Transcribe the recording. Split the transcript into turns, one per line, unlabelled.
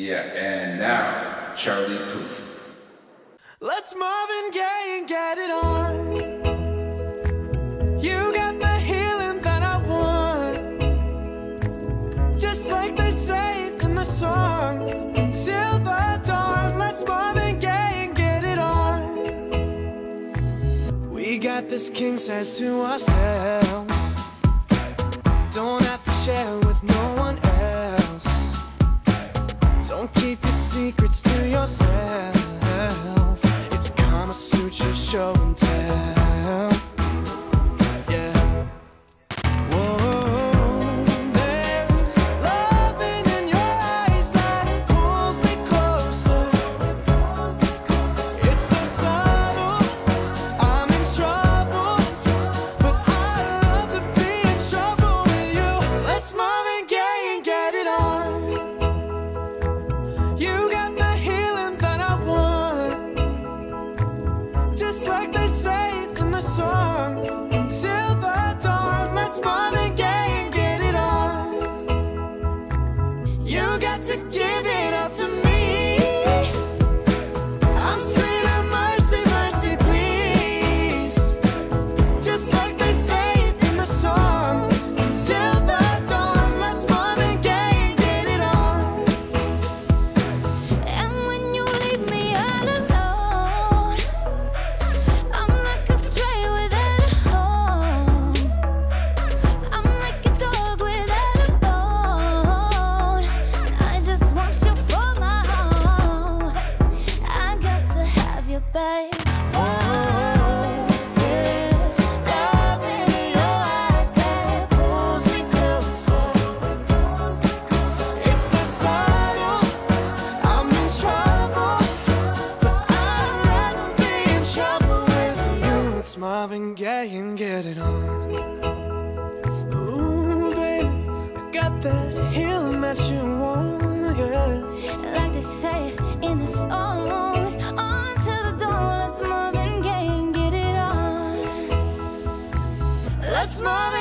Yeah, and now, Charlie Puth.
Let's Marvin Gaye and get it on. You got the healing that I want. Just like they say in the song. Till the dawn, let's Marvin Gaye and get it on. We got this king size to ourselves. Don't have to share with no one else. Don't keep your secrets to yourself. It's Kama Sutra show and tell. You got to It's Marvin Gaye and get it on. Ooh, babe, I got that healing that you want, yeah.
Like they say in the songs, on to the dawn, let's Marvin Gaye and get it on.
Let's Marvin